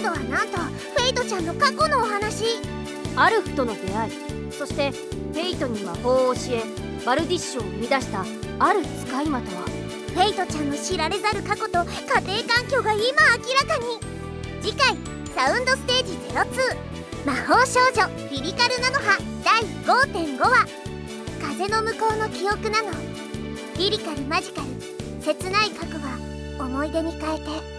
今度はなんとフェイトちゃんの過去のお話。アルフとの出会い。そしてフェイトに魔法を教えバルディッシュを生み出したある使い魔とは。フェイトちゃんの知られざる過去と家庭環境が今明らかに。次回サウンドステージ02魔法少女リリカルなのは第5.5話。風の向こうの記憶なの。リリカルマジカル切ない過去は思い出に変えて。